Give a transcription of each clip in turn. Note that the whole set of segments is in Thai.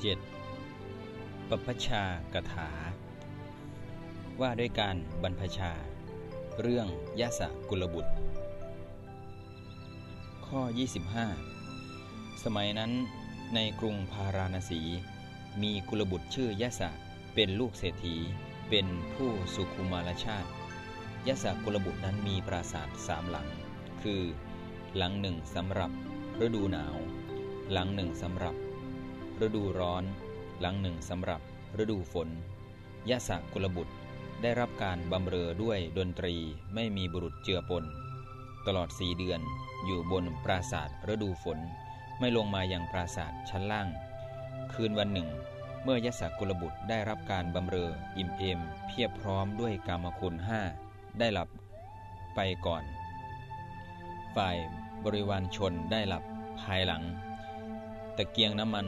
7. ปพชากถา ว่าด้วยการบรรพชา เรื่องยะสะกุลบุตร ข้อ 25 สมัยนั้นในกรุงพาราณสี มีกุลบุตรชื่อยะสะเป็นลูกเศรษฐี เป็นผู้สุขุมารชาติยะสะกุลบุตรนั้นมีปราสาทสามหลัง คือ หลังหนึ่งสำหรับฤดูหนาว หลังหนึ่งสำหรับ ฤดูร้อน หลังหนึ่งสำหรับฤดูฝน ยะสะกุลบุตรได้รับการบำเรอด้วยดนตรีไม่มีบุรุษเจือปน ตลอดสี่เดือนอยู่บนปราศาสตร์ฤดูฝน ไม่ลงมายังปราศาสตร์ชั้นล่าง คืนวันหนึ่ง เมื่อยะสะกุลบุตรได้รับการบำเรออิ่มเอม เพียบพร้อมด้วยกรรมคุณห้าได้หลับไปก่อน ฝ่ายบริวารชนได้หลับภายหลัง ตะเกียงน้ำมัน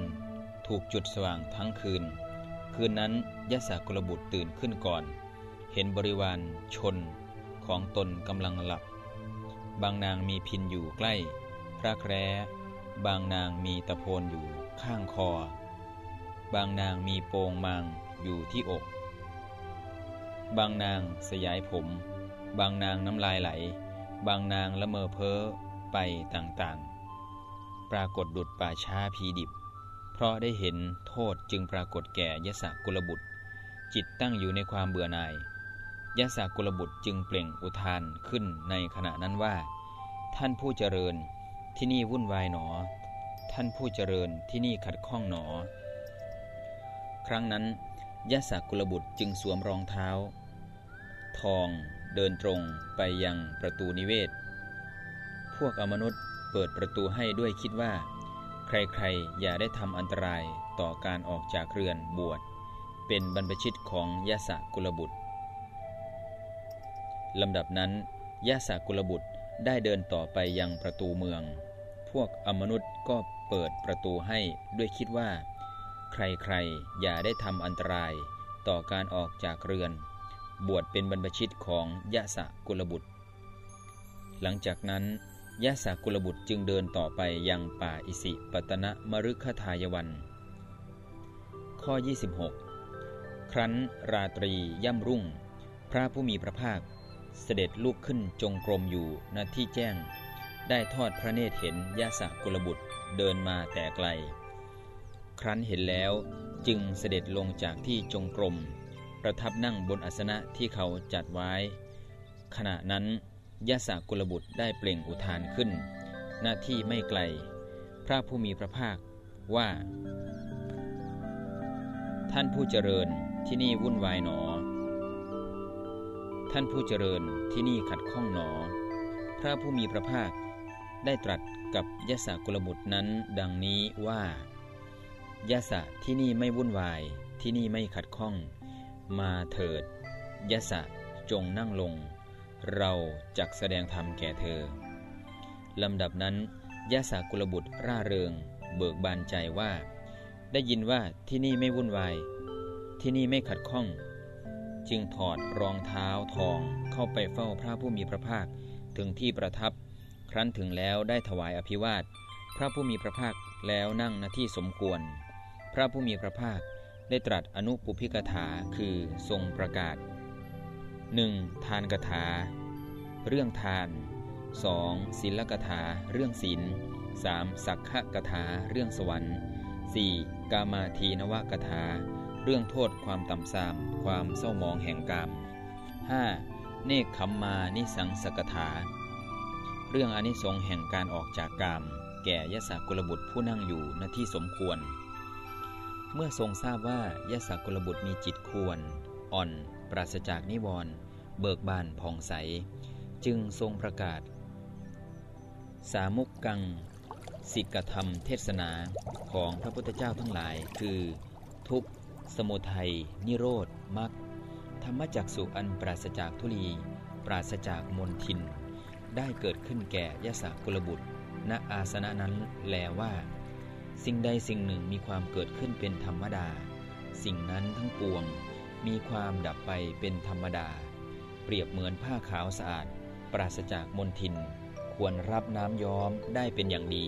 ถูกจุดสว่างทั้งคืน คืนนั้นยะสากุลบุตรตื่นขึ้นก่อน เห็นบริวารชนของตนกำลังหลับ บางนางมีพินอยู่ใกล้พรากแร้บางนางมีตะโพนอยู่ข้างคอ บางนางมีโปงมางอยู่ที่อก บางนางสยายผม บางนางน้ำลายไหล บางนางละเมอเพ้อไปต่างๆ ปรากฏดุดป่าช้าพีดิบ เพราะได้เห็นโทษจึงปรากฏแก่ยศกุลบุตร จิตตั้งอยู่ในความเบื่อหน่ายยศกุลบุตรจึงเปล่งอุทานขึ้นในขณะนั้นว่า ท่านผู้เจริญที่นี่วุ่นวายหนอ ท่านผู้เจริญที่นี่ขัดข้องหนอ ครั้งนั้นยศกุลบุตรจึงสวมรองเท้า ทองเดินตรงไปยังประตูนิเวศ พวกอมนุษย์เปิดประตูให้ด้วยคิดว่า ใครๆ อย่าได้ทำอันตรายต่อการออกจากเรือนบวช เป็นบรรพชิตของยะสะกุลบุตรลำดับนั้นยะสะกุลบุตรได้เดินต่อไปยังประตูเมือง พวกอมนุษย์ก็เปิดประตูให้ด้วยคิดว่า ใครๆ อย่าได้ทำอันตรายต่อการออกจากเรือน บวชเป็นบรรพชิตของยะสะกุลบุตร หลังจากนั้น ยะสากุลบุตรจึงเดินต่อไปยังป่าอิสิปตนะมรุคทายวัน ข้อ 26 ครั้นราตรีย่ำรุ่ง พระผู้มีพระภาค เสด็จลุกขึ้นจงกรมอยู่ณที่แจ้ง ได้ทอดพระเนตรเห็นยะสากุลบุตรเดินมาแต่ไกล ครั้นเห็นแล้วจึงเสด็จลงจากที่จงกรม ประทับนั่งบนอาสนะที่เขาจัดไว้ ขณะนั้น ยะสากุลบุตรได้เปล่งอุทานขึ้น หน้าที่ไม่ไกล พระผู้มีพระภาคว่า ท่านผู้เจริญที่นี่วุ่นวายหนอ ท่านผู้เจริญที่นี่ขัดข้องหนอ พระผู้มีพระภาคได้ตรัสกับยะสากุลบุตรนั้นดังนี้ว่ายะสะที่นี่ไม่วุ่นวายที่นี่ไม่ขัดข้อง มาเถิดยะสะจงนั่งลง เราจักแสดงธรรมแก่เธอ ลำดับนั้นยะสากุลบุตรร่าเริง เบิกบานใจว่า ได้ยินว่าที่นี่ไม่วุ่นวาย ที่นี่ไม่ขัดข้อง จึงถอดรองเท้าทองเข้าไปเฝ้าพระผู้มีพระภาคถึงที่ประทับ ครั้นถึงแล้วได้ถวายอภิวาท พระผู้มีพระภาคแล้วนั่งณที่สมควร พระผู้มีพระภาคได้ตรัสอนุปุพิกถาคือทรงประกาศ 1. ทานกถา เรื่องทาน 2. ศีลกถา เรื่องศีล 3. สักขะกถา เรื่องสวรรค์ 4. กามาทีนวกถา เรื่องโทษความต่ำทราม ความเศร้ามองแห่งกาม 5. เนคขมมานิสังสกถา เรื่องอนิสงส์แห่งการออกจากกาม แก่ยศกุลบุตรผู้นั่งอยู่ณที่สมควร เมื่อทรงทราบว่ายศกุลบุตรมีจิตควร อ่อน ปราศจากนิวรณ์ เบิกบานผ่องใส จึงทรงประกาศ สามุกกัง สิกธรรมเทศนาของพระพุทธเจ้าทั้งหลาย คือ ทุกสมุทัย นิโรธมรรคธรรมจักสุอันปราศจากทุลี ปราศจากมนทิน ได้เกิดขึ้นแก่ยะสากุลบุตร ณอาสนะนั้นแลว่า สิ่งใดสิ่งหนึ่งมีความเกิดขึ้นเป็นธรรมดา สิ่งนั้นทั้งปวงมีความดับไปเป็นธรรมดา เปรียบเหมือนผ้าขาวสะอาด ปราศจากมลทิน ควรรับน้ำย้อมได้เป็นอย่างดี